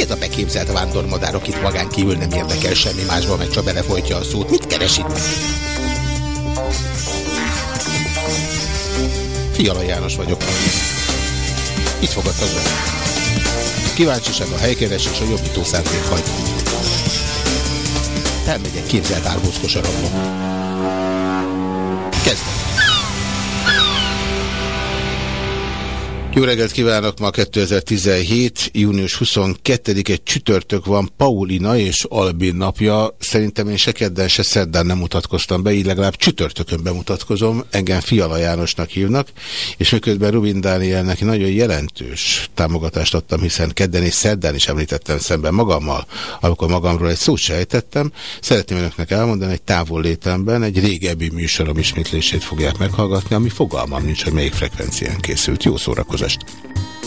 Ez a beképzelt vándormadár, akit magán kívül nem érdekel semmi másba, meg csak belefolytja a szót? Mit keres itt? Fiala János vagyok. Itt fogadtak be. Kíváncsiság, a helykeres és a jobbító szándék hagy. Elmegyek képzelt árbózkos arabba. Kezdem. Jó reggelt kívánok! Ma 2017. június 22 egy csütörtök van, Paulina és Albin napja. Szerintem én se kedden, se szerdán nem mutatkoztam be, így legalább csütörtökön bemutatkozom. Engem Fiala Jánosnak hívnak, és miközben Rubin Dánielnek nagyon jelentős támogatást adtam, hiszen kedden és szerdán is említettem szemben magammal, amikor magamról egy szót sejtettem. Szeretném önöknek elmondani, egy távol létemben egy régebbi műsorom ismétlését fogják meghallgatni, ami fogalmam nincs, hogy melyik frekvencián készült. Jó szórakozás! képest.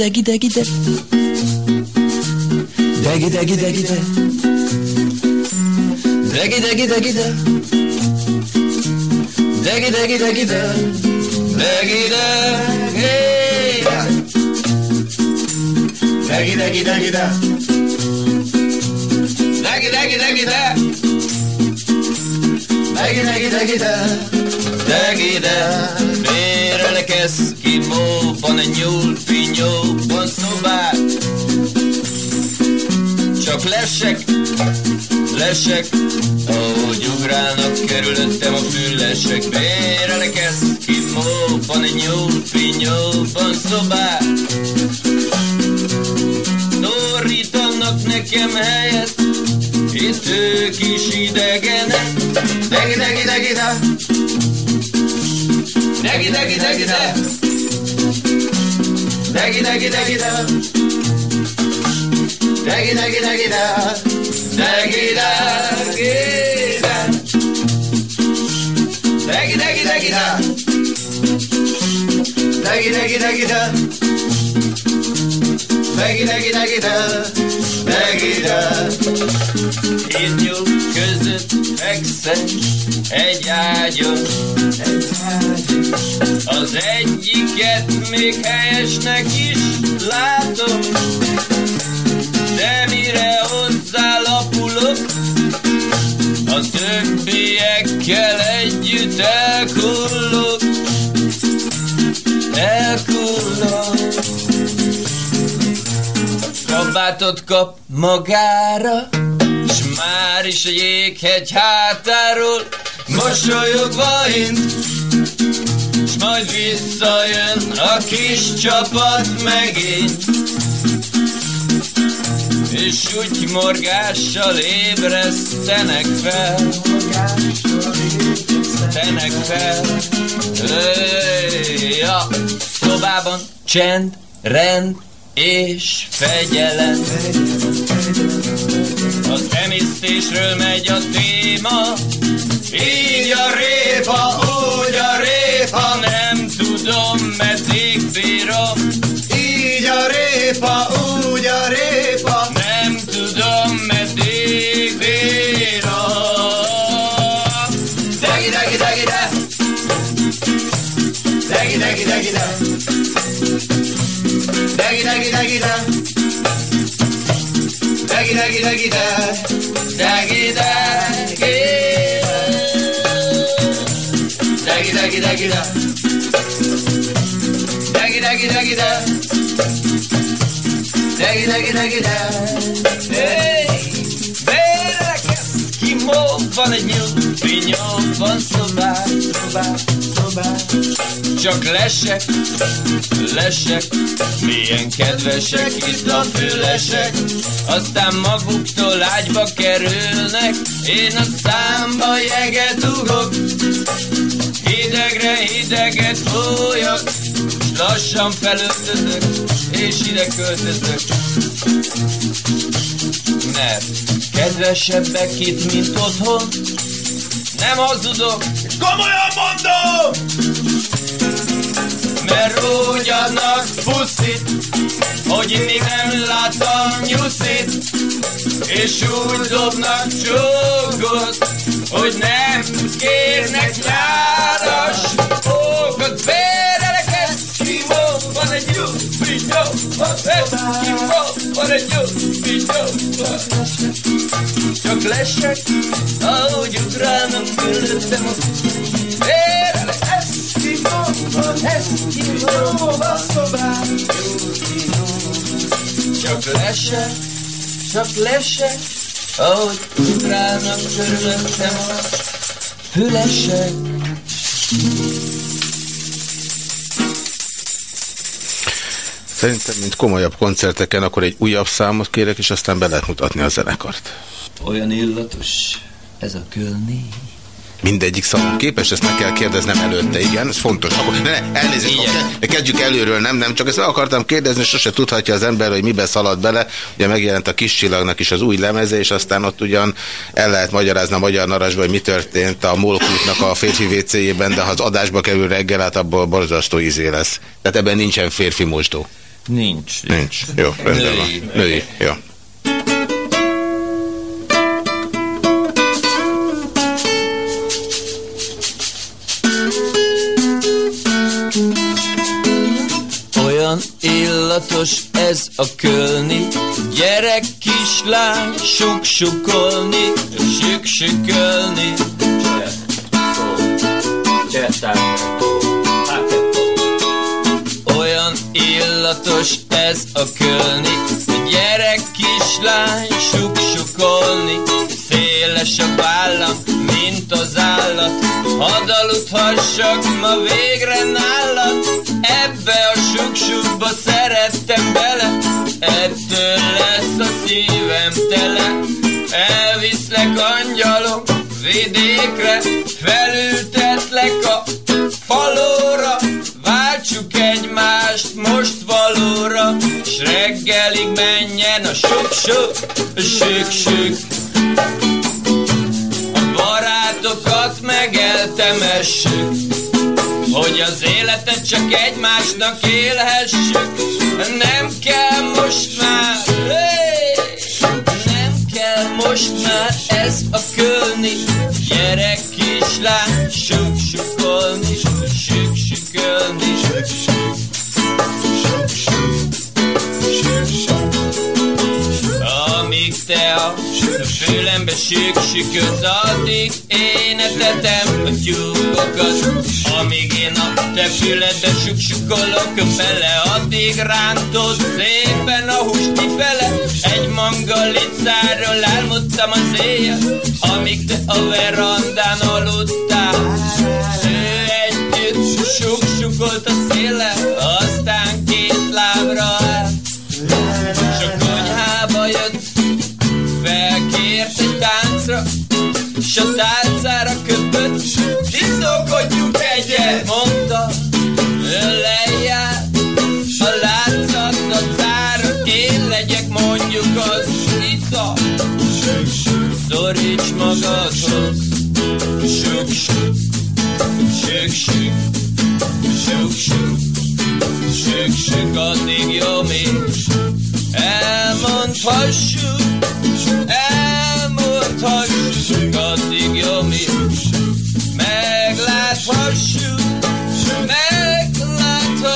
Budapest. degi degi de. Degi degi degi de. Degi degi degi de. Degi degi degi de. Degi degi. Degi degi degi de. Degi degi degi de. Degi degi degi de. Degi de. Félrelek eszkimóban egy nyúl finyóban szobát Csak lesek lesek, ahogy ugrálnak körülöttem a füllesek, bérelek ezt ki móban, egy nyúlpi nyúlban szobát. Szorítanak nekem helyet, itt ők is idegenek, degi, degi, degi, da. Degi, degi, degi, da. Degi, degi, degi, da. Dagi, dagi, dagi, da. Dagi, dagi, da. Dagi, dagi, dagi, da. Dagi, dagi, dagi, da. Dagi, dagi, dagi, da. Dagi, da. Két nyúl között fekszem egy ágyon. Az egyiket még helyesnek is látom, de mire hozzálapulok, a többiekkel együtt elkullok, elkullok. Kabátot kap magára, már is a jéghegy hátáról mosolyogva int, s majd visszajön a kis csapat megint. És úgy morgással ébresztenek fel, tenek fel. Öy, a szobában csend, rend és fegyelem. Az emésztésről megy a téma, így a répa, úgy bérek ezt ki van egy nyugbi nyolcvan szobát. Csak lesek, lesek, milyen kedvesek itt a fülesek. Aztán maguktól ágyba kerülnek, én a számba jeget ugok. Hidegre hideget fújok, lassan felöltözök, és ide költözök. Mert kedvesebbek itt, mint otthon, nem hazudok, komolyan mondom! Mert úgy adnak puszit, hogy még nem láttam nyuszit, és úgy dobnak csókot, hogy nem kérnek nyáras pókot. Bérelek Van egy jó vinyó, van Eskimo, van egy jó vinyó, Csak lesek, ahogy ugrálnak körülöttem a Bérelek Eskimo, van Eskimo, van szobán, Csak lesek, csak körülöttem a fülesek. Szerintem, mint komolyabb koncerteken, akkor egy újabb számot kérek, és aztán be lehet mutatni a zenekart. Olyan illatos ez a kölni. Mindegyik szavon képes, ezt meg kell kérdeznem előtte, igen, ez fontos. Akkor, ne, ne, elnézést, ke- kezdjük előről, nem, nem, csak ezt meg akartam kérdezni, sose tudhatja az ember, hogy mibe szalad bele. Ugye megjelent a kis csillagnak is az új lemeze, és aztán ott ugyan el lehet magyarázni a magyar narasba, hogy mi történt a Molkútnak a férfi WC-jében, de ha az adásba kerül reggel, hát abból borzasztó izé lesz. Tehát ebben nincsen férfi mosdó. Nincs. Nincs. Jó, rendben van. Női. Női. Jó. Olyan illatos ez a kölni, gyerek kislány suk-sukolni, sük-sükölni. Olyan illatos ez a kölni, gyerek kislány suk-sukolni, széles a vállam, mint az állat. Hadd aludhassak ma végre nálad, ebbe a suksukba szerettem bele, ettől lesz a szívem tele. Elviszlek angyalok vidékre, felültetlek a falóra, egymást most valóra, s reggelig menjen a sük-sük, sük-sük. A barátokat meg eltemessük, hogy az életet csak egymásnak élhessük. Nem kell most már, nem kell most már ez a kölni, gyerek kislány, sük-sükolni, fülembe süksüköz, addig én etetem a tyúkokat. Amíg én a te füledbe süksükolok bele, addig rántod szépen a húst kifele. Egy mangalicáról álmodtam az éjjel, amíg te a verandán aludtál. Ő együtt suk-sukolt a széle, a tálcára köpött, disznókodjunk egyet, mondta, ő a látszat dacára, én legyek mondjuk az ica, szoríts magadhoz, sük, sük, sük, sük, sük, sük, sük, sük, addig jó még, elmondhassuk, elmondhassuk, addig jó még, megláthassuk, megláthassuk,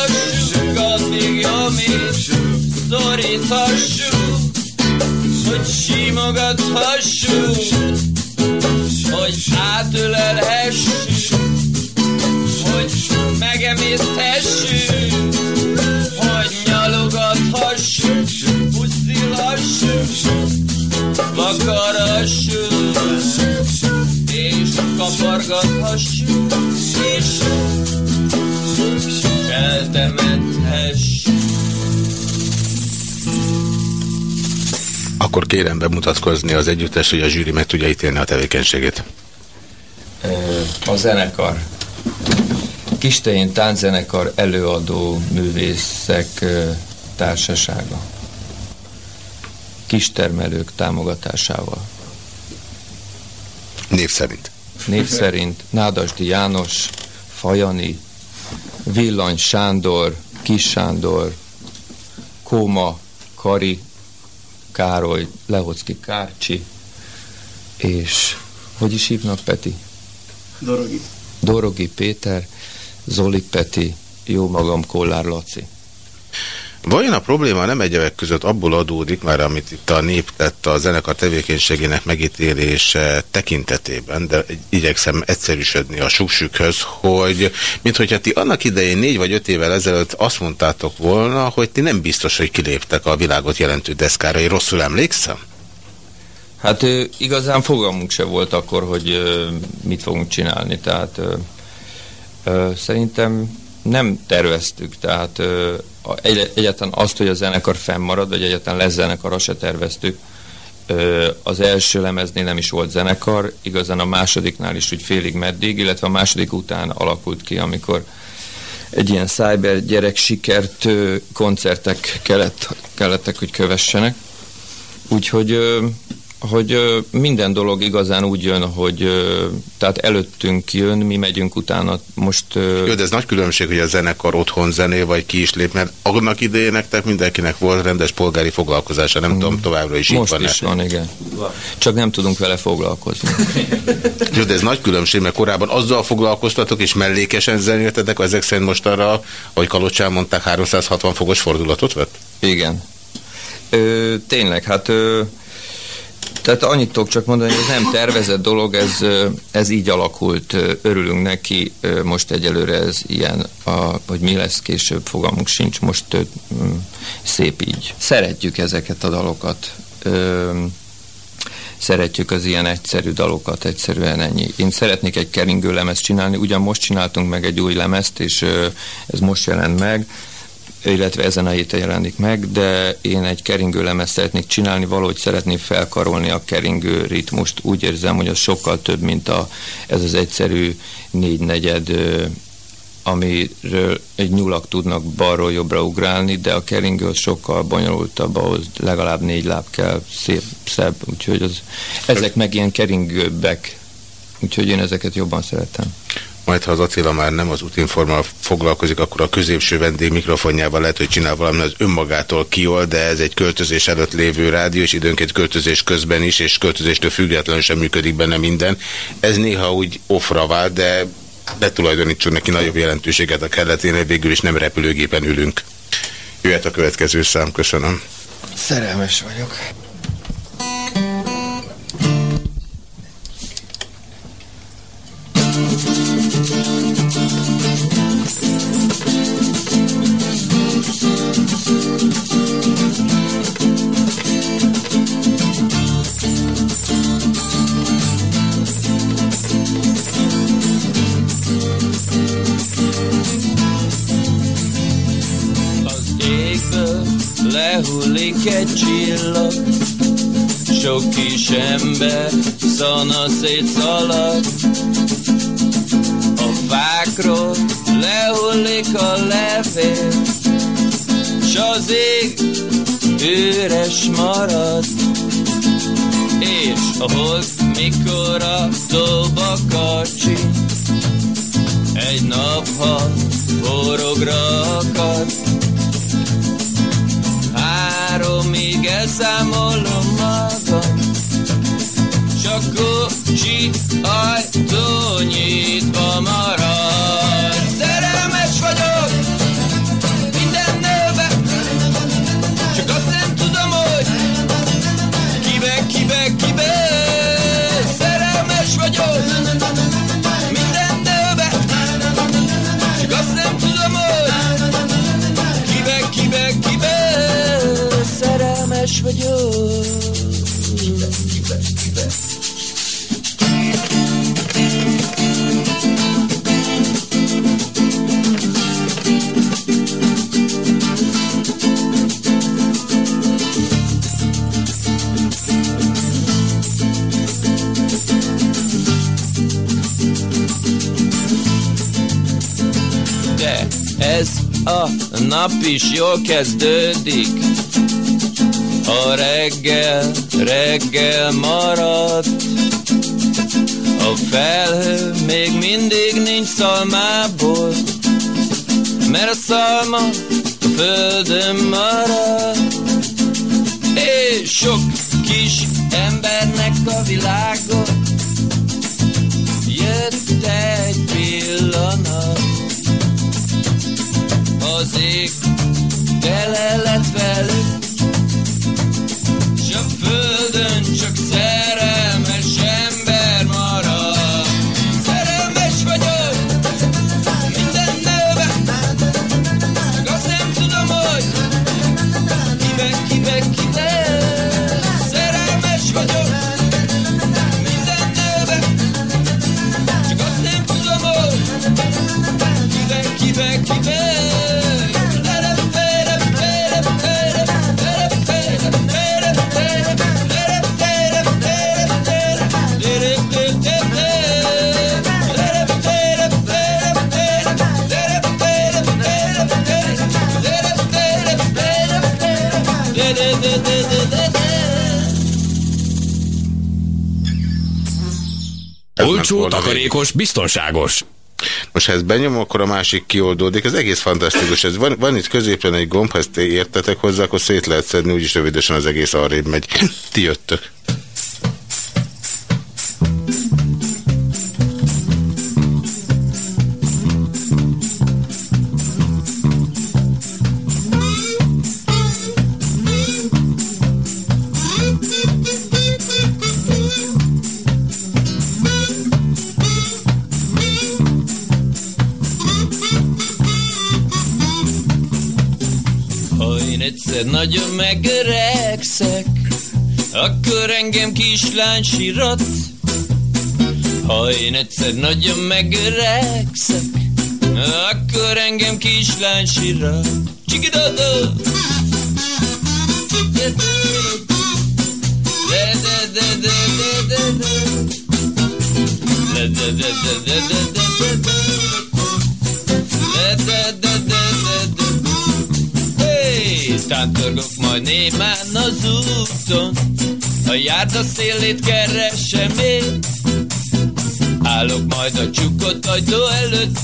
addig jó még, szoríthassuk, hogy simogathassuk, hogy átölelhessük, hogy megemészhessük, vakarassuk, és kapargathassuk, és eltemethessük. Akkor kérem bemutatkozni az együttes, hogy a zsűri meg tudja ítélni a tevékenységét. A zenekar. Kistején tánczenekar előadó művészek társasága. Kistermelők támogatásával. Név szerint. Név szerint Nádasdi János, Fajani, Villany Sándor, Kis Sándor, Kóma, Kari, Károly, Lehocki Kárcsi, és hogy is hívnak Peti? Dorogi. Dorogi Péter, Zoli Peti, jó magam Kollár Laci. Vajon a probléma nem egyebek között abból adódik, már amit itt a nép tett a zenekar tevékenységének megítélése tekintetében, de igyekszem egyszerűsödni a suksükhöz, hogy mint hogyha ti annak idején négy vagy öt évvel ezelőtt azt mondtátok volna, hogy ti nem biztos, hogy kiléptek a világot jelentő deszkára. Én rosszul emlékszem? Hát igazán fogalmunk se volt akkor, hogy mit fogunk csinálni, tehát szerintem nem terveztük, tehát ö, egy, egyáltalán azt, hogy a zenekar fennmarad, vagy egyáltalán lesz zenekar, azt se terveztük. Ö, az első lemeznél nem is volt zenekar, igazán a másodiknál is úgy félig meddig, illetve a második után alakult ki, amikor egy ilyen cyber gyerek sikert koncertek kellett, kellettek, hogy kövessenek. Úgyhogy ö, hogy minden dolog igazán úgy jön, hogy tehát előttünk jön, mi megyünk utána. Most Jó, de ez nagy különbség, hogy a zenekar otthon zené, vagy ki is lép, mert annak idején nektek mindenkinek volt rendes polgári foglalkozása, nem tudom, továbbra is most van is van, igen. Csak nem tudunk vele foglalkozni. Jó, de ez nagy különbség, mert korábban azzal foglalkoztatok, és mellékesen zenéltetek, ezek szerint most arra, hogy Kalocsán mondták, 360 fokos fordulatot vett? Igen. Ö, tényleg, hát ö, tehát annyit tudok csak mondani, hogy ez nem tervezett dolog, ez, ez így alakult, örülünk neki, most egyelőre ez ilyen, a, hogy mi lesz később, fogalmunk sincs, most szép így. Szeretjük ezeket a dalokat. Szeretjük az ilyen egyszerű dalokat, egyszerűen ennyi. Én szeretnék egy keringő lemezt csinálni, ugyan most csináltunk meg egy új lemezt, és ez most jelent meg, illetve ezen a héten jelenik meg, de én egy keringő lemezt szeretnék csinálni, valahogy szeretném felkarolni a keringő ritmust. Úgy érzem, hogy az sokkal több, mint a, ez az egyszerű négy-negyed amiről egy nyulak tudnak balról jobbra ugrálni, de a keringő az sokkal bonyolultabb, ahhoz legalább négy láb kell, szép, szebb, úgyhogy az, ezek meg ilyen keringőbbek, úgyhogy én ezeket jobban szeretem. Majd, ha az Attila már nem az útinformal foglalkozik, akkor a középső vendég mikrofonjával lehet, hogy csinál valami az önmagától kiol, de ez egy költözés előtt lévő rádió, és időnként költözés közben is, és költözéstől függetlenül sem működik benne minden. Ez néha úgy offra vált, de ne tulajdonítson neki nagyobb jelentőséget a kelleténél, végül is nem repülőgépen ülünk. Jöhet a következő szám, köszönöm. Szerelmes vagyok. Lehullik egy csillag, sok kis ember szana szétszalad. A fákról lehullik a levél, s az ég üres marad. És a hold mikor a doba kacsi, egy nap, ha forrogra akad, háromig elszámolom magam. Csak kocsi ajtó nyitva marad nap is jól kezdődik, a reggel, reggel maradt A felhő még mindig nincs szalmából Mert a szalma a földön marad. És sok kis embernek a világot Jött egy tele lett velük Olcsó, takarékos, biztonságos. Most ha ezt benyom, akkor a másik kioldódik. Ez egész fantasztikus. Ez van, van itt középen egy gomb, ha ezt értetek hozzá, akkor szét lehet szedni, úgyis rövidesen az egész arrébb megy. Ti jöttök. Megöregszek, Akkor engem kislány sírat Ha én egyszer nagyon megöregszek. Akkor engem kislány sírat Csikidodó Hey, tántorgok majd némán az úton A járda szélét keresem én Állok majd a csukott ajtó előtt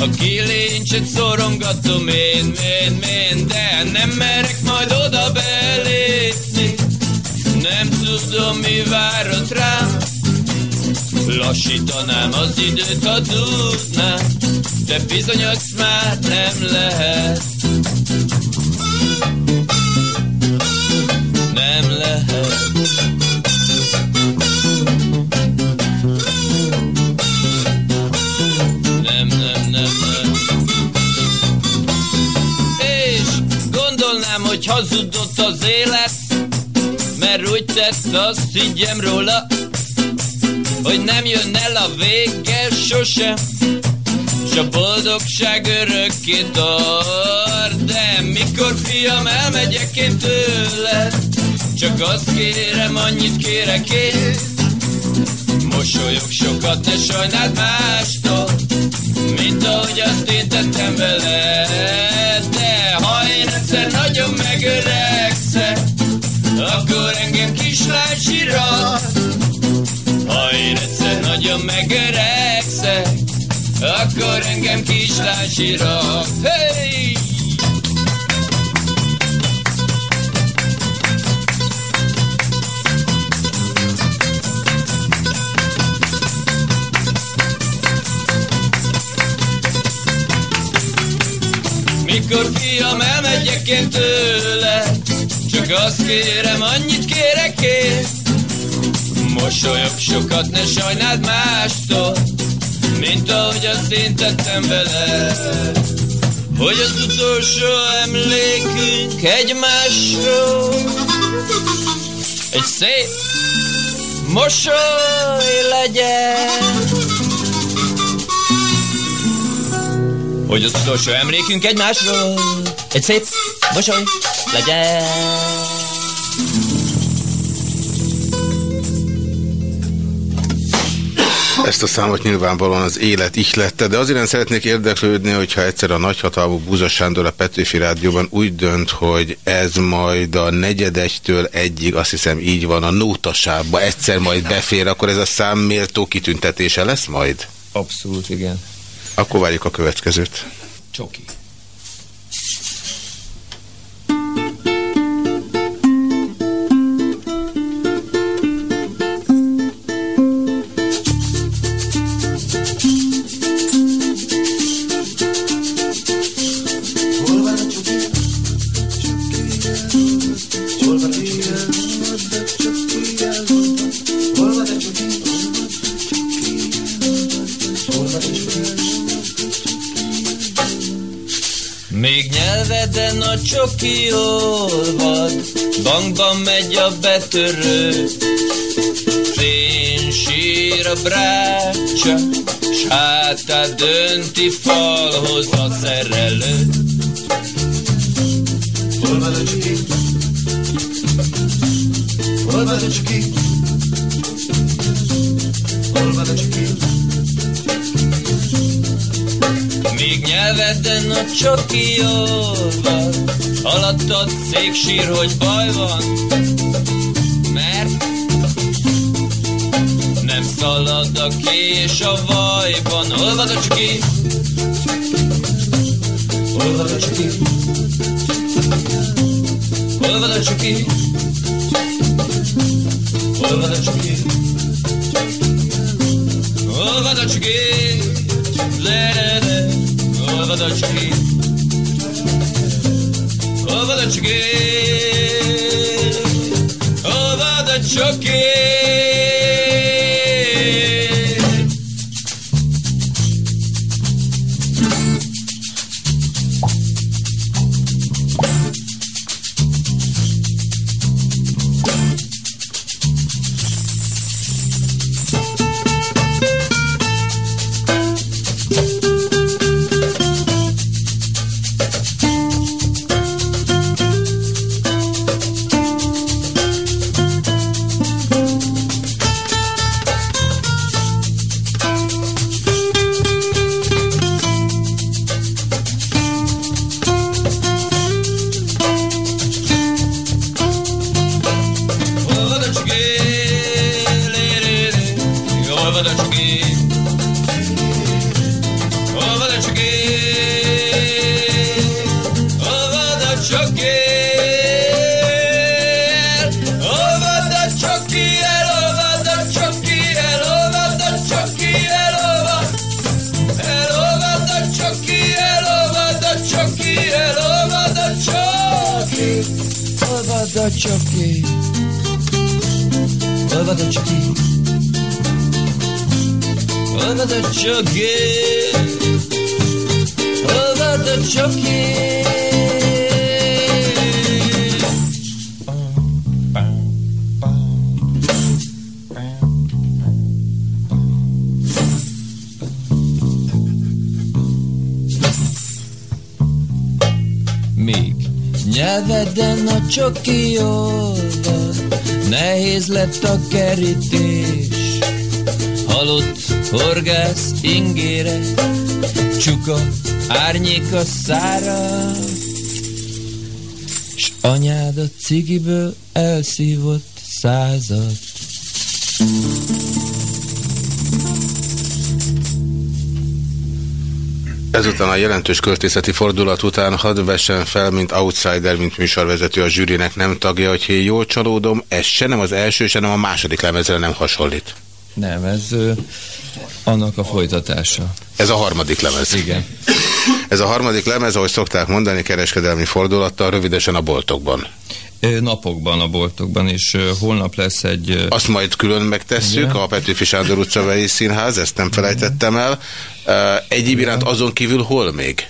a kilincset szorongatom én, én, én, de nem merek majd oda belépni. Nem tudom, mi várott rám, Lassítanám az időt, ha tudnám, de bizony azt már nem lehet. Nem lehet. Nem, nem, nem, nem. És gondolnám, hogy hazudott az élet, mert úgy tett, azt higgyem róla, hogy nem jön el a vége sosem, s a boldogság örökké tart. De mikor fiam elmegyek én tőle, csak azt kérem, annyit kérek én, Mosolyog sokat, ne sajnáld mástól, mint ahogy azt én tettem vele. De ha én egyszer nagyon megöregszek, akkor engem kislány sírat. Ha én egyszer nagyon megöregszek, akkor engem kislány sírat. Hey! Mikor fiam elmegyek én tőle Csak azt kérem, annyit kérek én. Mosolyog sokat, ne sajnáld mástól Mint ahogy azt én tettem vele. Hogy az utolsó emlékünk egymásról Egy szép mosoly legyen hogy az utolsó emlékünk egymásról egy szép mosoly legyen. Ezt a számot nyilvánvalóan az élet ihlette, de azért nem szeretnék érdeklődni, hogyha egyszer a nagyhatalmú Búza Sándor a Petőfi Rádióban úgy dönt, hogy ez majd a negyedegytől egyig, azt hiszem így van, a nótasába egyszer majd befér, akkor ez a szám méltó kitüntetése lesz majd? Abszolút, igen. Akkor várjuk a következőt. Csoki. A csoki olvad, bankban megy a betörő. Fén sír a brácsa, s hátát dönti falhoz a szerelő. Hol van a csoki? Hol van a csoki? Nyelveden a csoki olvad, alattad széksír, hogy baj van, mert nem szalad a kés a vajban. Hol van a csoki? Hol van a csoki? Hol van a csoki? Hol van a csoki? Hol van a csoki? Le, le, le. Hol Over the cookie. Over the cookie. Még nyelveden a csoki olvad, nehéz lett a kerítés. Halott horgász ingére, csuka árnyék a szára, s anyád a cigiből elszívott százat. Ezután a jelentős költészeti fordulat után hadd vessen fel, mint outsider, mint műsorvezető a zsűrinek nem tagja, hogy én jól csalódom, ez se nem az első, se nem a második lemezre nem hasonlít. Nem, ez ö, annak a folytatása. Ez a harmadik lemez. Igen. Ez a harmadik lemez, ahogy szokták mondani, kereskedelmi fordulattal, rövidesen a boltokban. Napokban a boltokban, és holnap lesz egy... Azt majd külön megtesszük, Igen. a Petőfi Sándor utcavei színház, ezt nem felejtettem el. Egyéb iránt azon kívül hol még?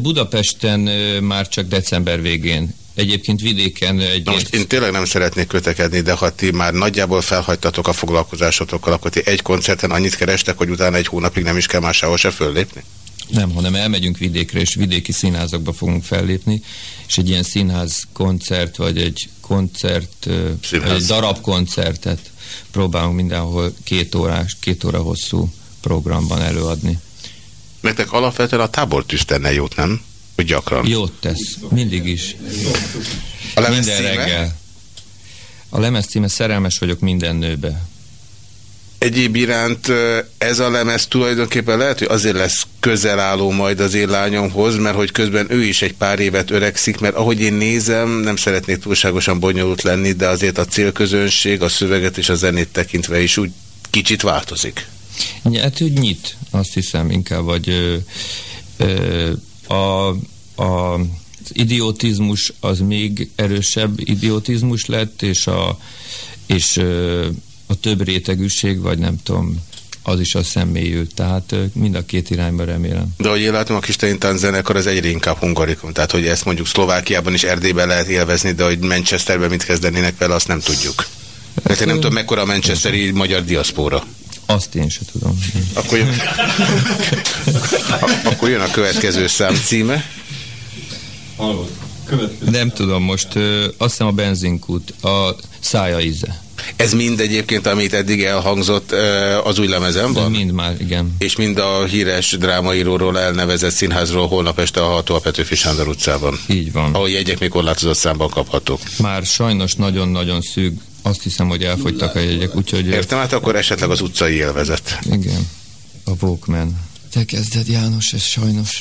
Budapesten már csak december végén. Egyébként vidéken egy... Na most én tényleg nem szeretnék kötekedni, de ha ti már nagyjából felhagytatok a foglalkozásotokkal, akkor ti egy koncerten annyit kerestek, hogy utána egy hónapig nem is kell máshol se föllépni? Nem, hanem elmegyünk vidékre, és vidéki színházakba fogunk fellépni, és egy ilyen színház koncert, vagy egy koncert, Színház. egy darab koncertet próbálunk mindenhol két órás, két óra hosszú programban előadni. Nektek alapvetően a tábortűz tenne jót, nem? Hogy gyakran. Jót tesz, mindig is. A lemez minden címe? reggel. A lemez címe Szerelmes vagyok minden nőbe. Egyéb iránt ez a lemez tulajdonképpen lehet, hogy azért lesz közel álló majd az én lányomhoz, mert hogy közben ő is egy pár évet öregszik, mert ahogy én nézem, nem szeretnék túlságosan bonyolult lenni, de azért a célközönség, a szöveget és a zenét tekintve is úgy kicsit változik. Hát, hogy nyit, azt hiszem inkább, vagy ö, ö, a, a, az idiotizmus az még erősebb idiotizmus lett, és a, és a több rétegűség, vagy nem tudom, az is a szemmélyült. Tehát mind a két irányba remélem. De ahogy én látom, a Kisteintán zenekar az egyre inkább hungarikum, tehát hogy ezt mondjuk Szlovákiában is Erdélyben lehet élvezni, de hogy Manchesterben mit kezdenének vele, azt nem tudjuk. Mert én nem tudom, mekkora a manchesteri magyar diaszpóra. Azt én se tudom. Akkor jön, akkor jön a következő szám címe. Nem tudom, most ö, azt hiszem a benzinkút, a szája íze. Ez mind egyébként, amit eddig elhangzott, az új lemezen van? Mind már, igen. És mind a híres drámaíróról elnevezett színházról holnap este hallható a Petőfi Sándor utcában. Így van. Ahol jegyek még korlátozott számban kaphatók. Már sajnos nagyon-nagyon szűk, azt hiszem, hogy elfogytak a jegyek, úgyhogy... Értem, hát akkor esetleg az utcai élvezet. Igen, a Walkman. Te kezded, János, ez sajnos.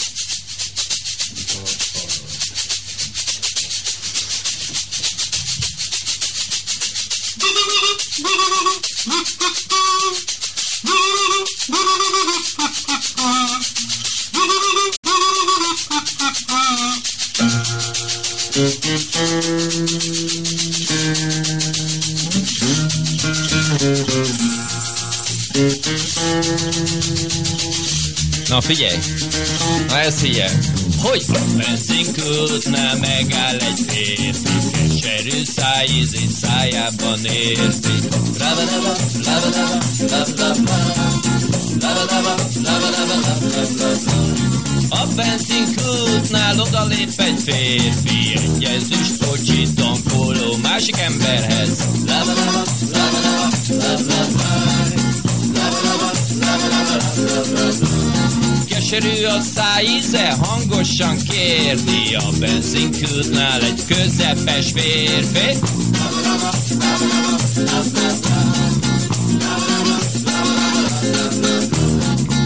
Figyelj! Na ezt figyelj! Hogy benzinkútnál megáll egy férfi, keserű szájízét szájában érzi. Rabadaba, rabadaba, rabadaba, rabadaba, rabadaba, rabadaba. A benzinkútnál odalép egy férfi, egy ezüst kocsit tankoló másik emberhez. Rabadaba, rabadaba, rabadaba keserű a szájíze, hangosan kérdi a benzinkútnál egy közepes férfi.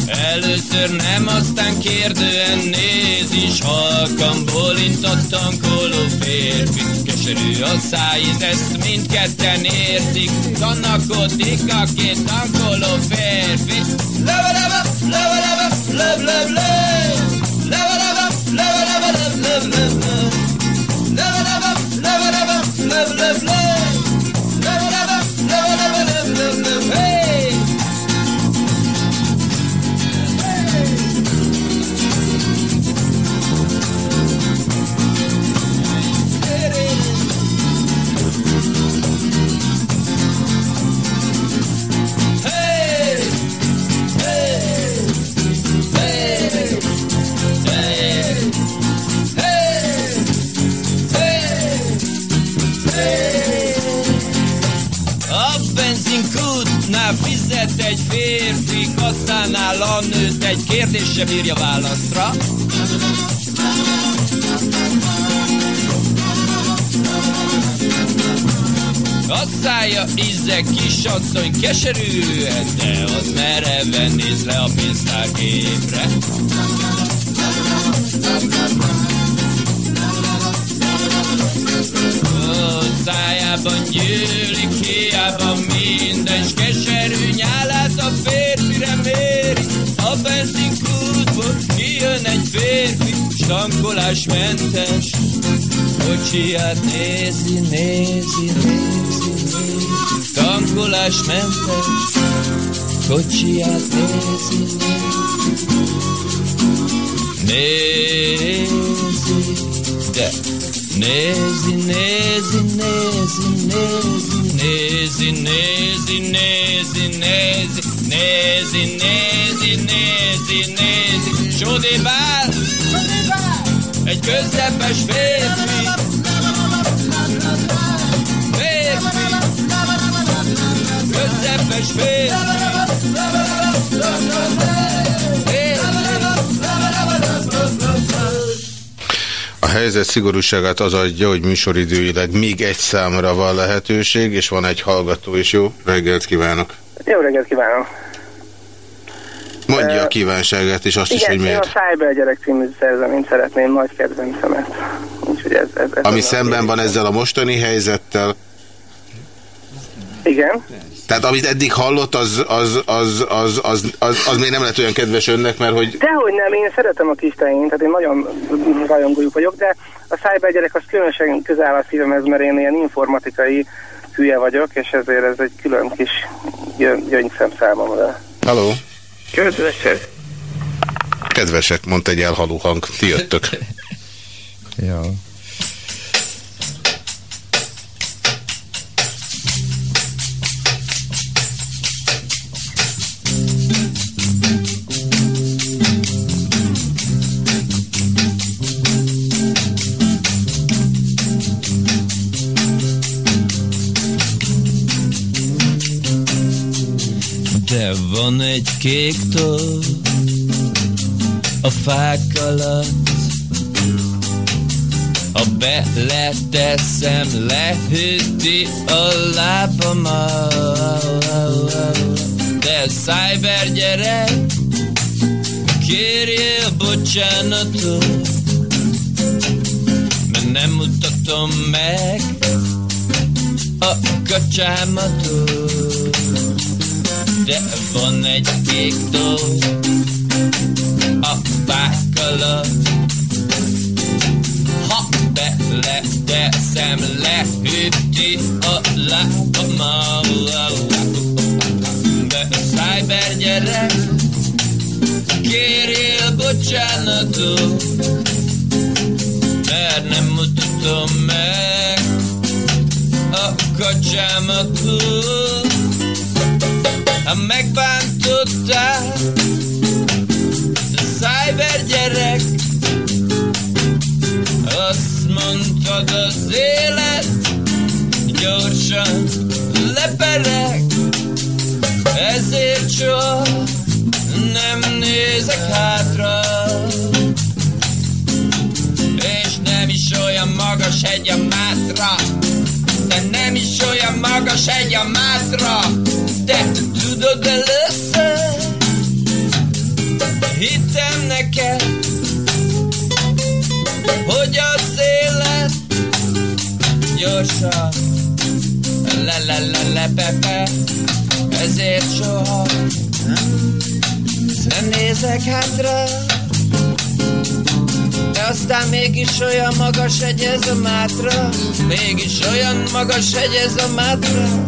Először nem, aztán kérdően néz is Halkan bolintott tankoló férfi Keserű a szájíz, ezt mindketten értik Tanakodik a két tankoló férfi Lava, lava, lava, lava. Love, love, love. Egy kérdés sem írja válaszra. A szája íze kisasszony keserűen, de az mereven néz le a pénztárgépre. Ó, szájában gyűlik, hiába minden, s keserű nyálát a férfire stankolásmentes, kocsiját nézi, nézi, nézi, nézi. Tankolásmentes, kocsiját nézi, nézi. Nézi, de Nézi, nézi, nézi, nézi, nézi, nézi, nézi, nézi, nézi, nézi, nézi, nézi, Sodibál, egy közepes férfi, férfi, közepes férfi, A helyzet szigorúságát az adja, hogy műsoridőileg még egy számra van lehetőség, és van egy hallgató is. Jó reggelt kívánok! Jó reggelt kívánok! Mondja a kívánságát, és azt is, Igen, hogy én a miért. Cyber gyerek című szerzeményt szeretném, nagy kedvencemet. Úgyhogy ez, ez, ez Ami szemben van ezzel a mostani helyzettel, Igen, tehát amit eddig hallott, az, az, az, az, az, az, az még nem lett olyan kedves önnek, mert hogy dehogy nem, én szeretem a kis tehát én nagyon rajongójuk vagyok, de a Cyber gyerek az különösen közel a szívemhez, mert én ilyen informatikai hülye vagyok, és ezért ez egy külön kis gyön- gyöngyszem számomra. Halló? Köszönöm. Kedvesek, mondta egy elhaló hang. Ti jöttök. Ja. Van egy kék tó a fák alatt, ha beleteszem, lehűti a lábamat. De cyber gyerek, kérjél bocsánatot, mert nem mutatom meg a kacsámatot. De van egy kék dolg a fák alatt, ha beleteszem, lehűti a lábamat. De cyber gyerek, kérjél bocsánatot, mert nem mutatom meg a kacsámatot. Megbántottál, cyber gyerek, azt mondtad az élet gyorsan lepereg, ezért soha nem nézek hátra. És nem is olyan magas egy a mátra, de nem is olyan magas egy a mátra, de tudod először, Hittem neked, hogy az élet gyorsan. Le le le le pepe ezért soha nem nézek hátra. De aztán mégis olyan magas egy ez a mátra. Mégis olyan magas egy ez a mátra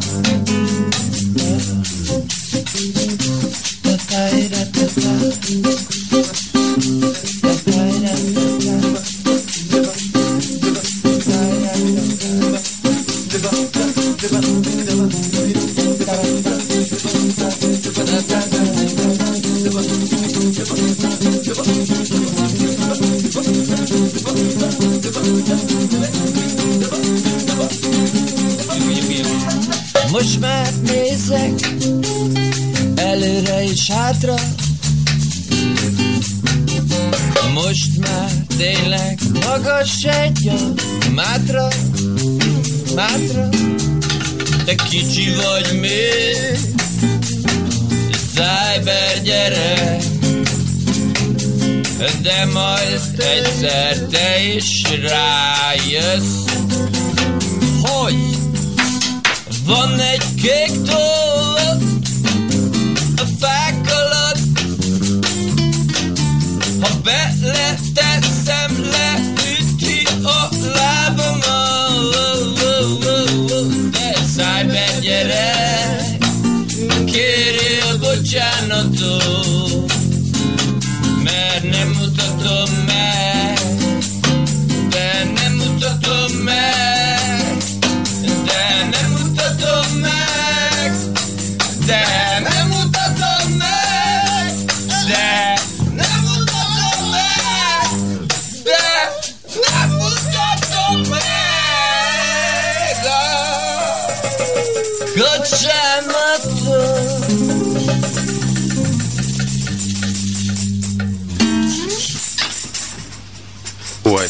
Most már nézek előre és hátra. Most már tényleg magas egy a mátra, mátra. Te kicsi vagy még, szájber gyerek de majd egyszer te is rájössz, hogy van egy kék tollod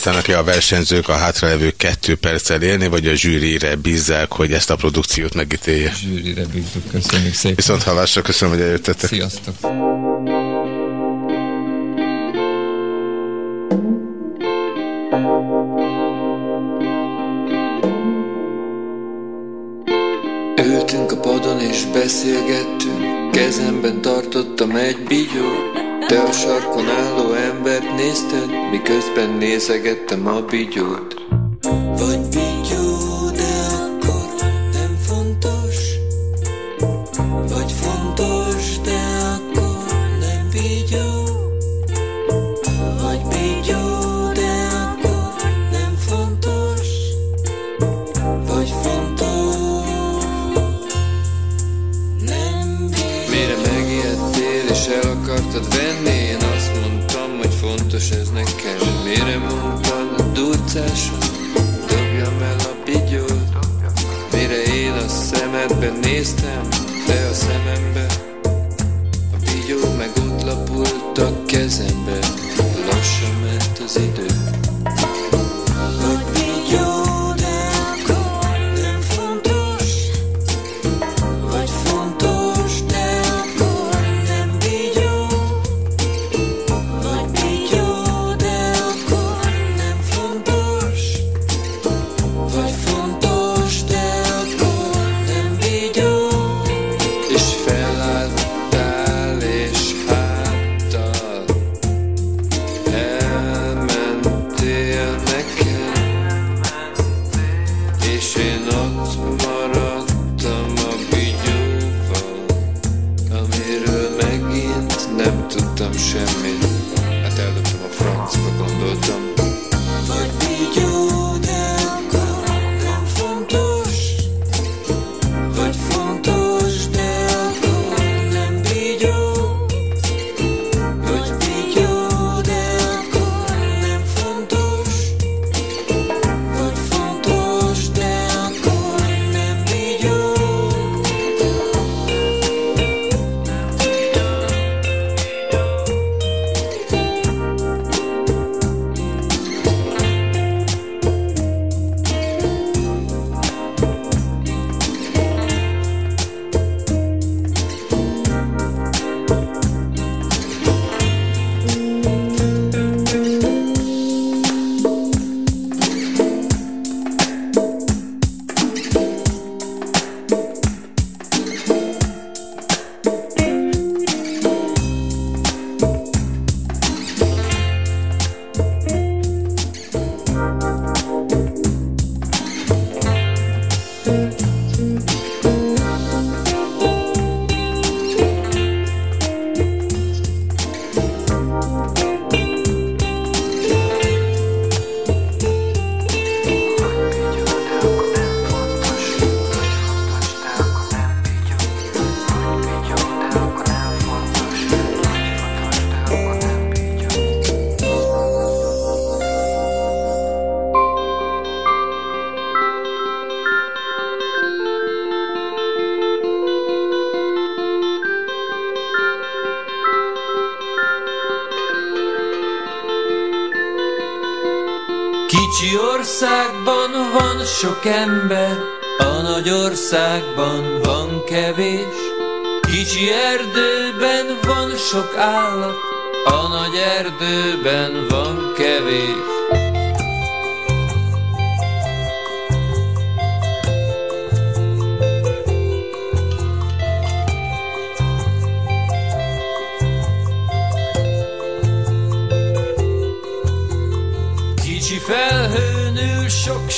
Óhajtanak-e a versenyzők a hátralévő kettő perccel élni, vagy a zsűrire bízzák, hogy ezt a produkciót megítélje? Zsűrire bízunk, köszönjük szépen. Viszont hallásra, köszönöm, hogy eljöttetek. Sziasztok! Ültünk a padon és beszélgettünk Kezemben tartottam egy bigyót Te a sarkon álló embert nézted Miközben nézegettem a bigyót. Vagy bigyó, országban van sok ember, a nagy országban van kevés. Kicsi erdőben van sok állat, a nagy erdőben van kevés.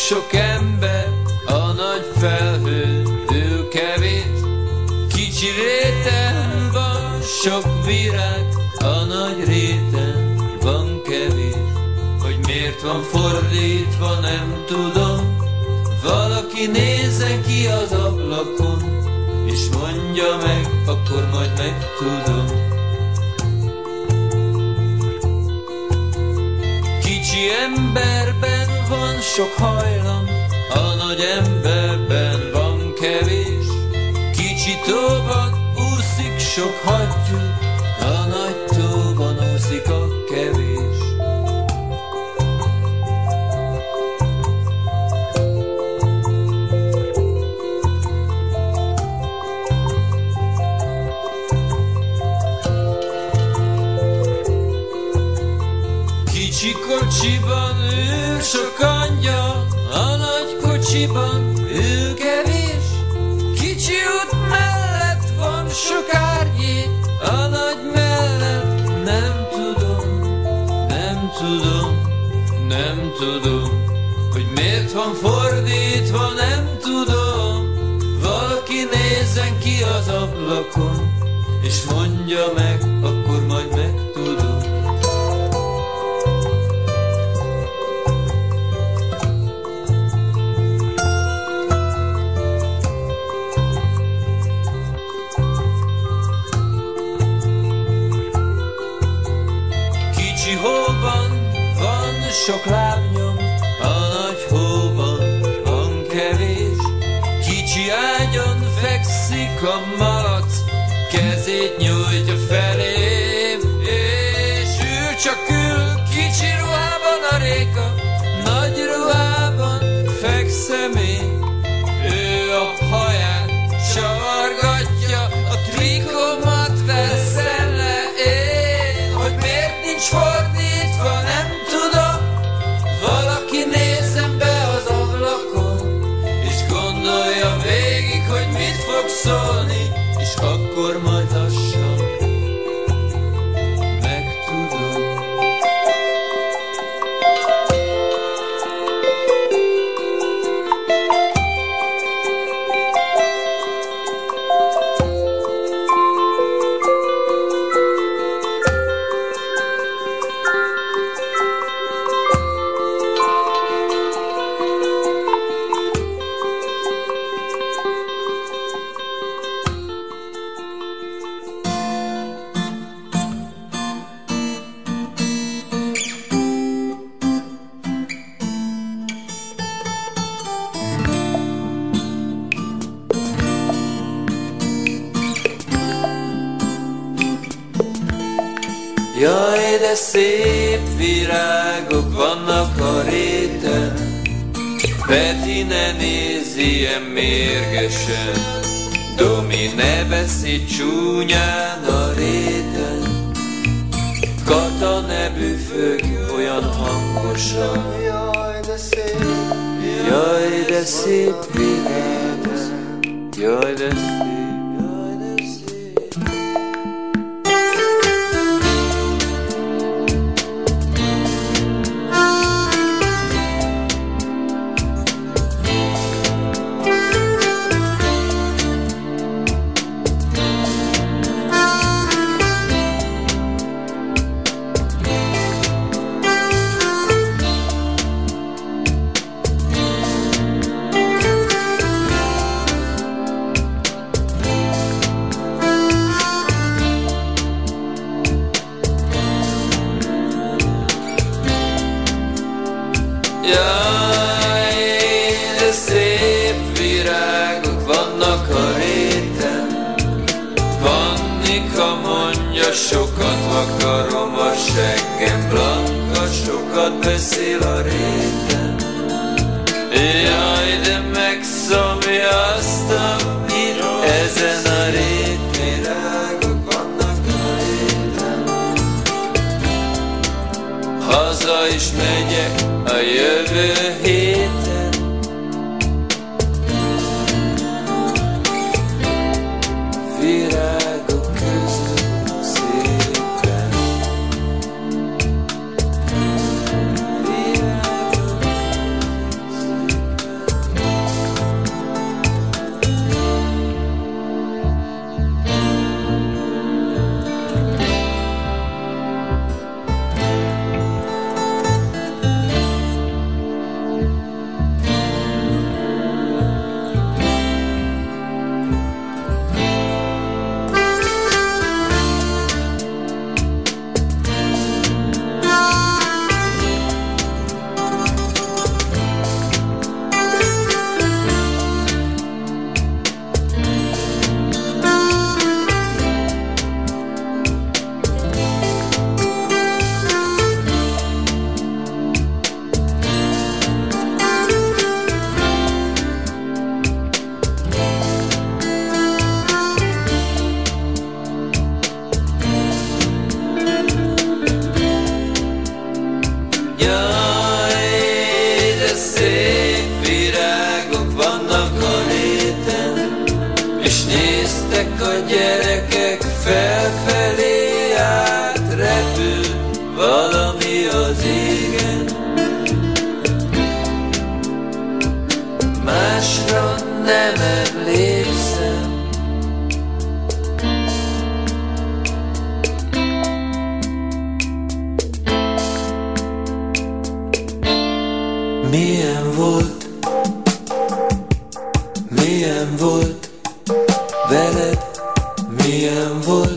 Sok-sok ember, a nagy felhőn ül kevés. Kicsi réten van sok virág, a nagy réten van kevés. Hogy miért van fordítva, nem tudom. Valaki nézzen ki az ablakon, és mondja meg, akkor majd megtudom. Kicsi emberben van sok hajlam, a nagy emberben van kevés. Kicsi tóban úszik sok hattyú, tudom, hogy miért van fordítva, nem tudom. Valaki nézzen ki az ablakon, és mondja meg, akkor majd megtudom. Kicsi hóban van sok lábnyom, fekszik a malac, kezét nyújtja felém, és ül csak ül kicsi ruhában a réka, nagy ruhában fekszem én. Jaj, de szép virágok vannak a réten, Peti ne néz ilyen mérgesen, Domi ne beszél csúnyán a réten, Kata ne büfög olyan hangosan, Jaj, de szép, jaj, de szép virágok, Jaj, de szép, Haza is megyek a jövő héten Milyen volt, milyen volt? Veled, milyen volt,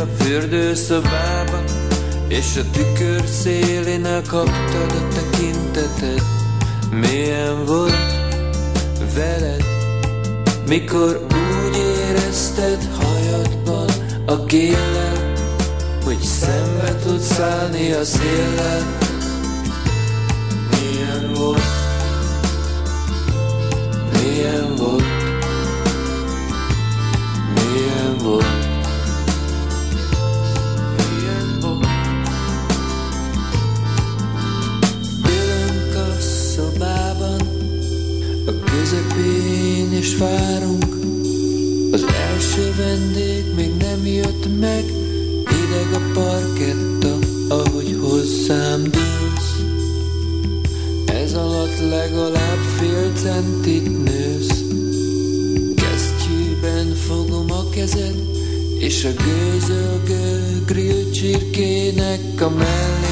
a fürdőszobába, és a tükör szélén elkaptad a tekinteted. Milyen volt veled, mikor úgy érezted hajadban a géllel, hogy szembe tudsz állni a széllel. Milyen volt, milyen volt, milyen volt, és várunk. Az első vendég még nem jött meg, ideg a parketta, ahogy hozzám dőlsz. Ez alatt legalább fél centit nősz. Kesztyűben fogom a kezed, és a gőzölgő grill csirkének a mellét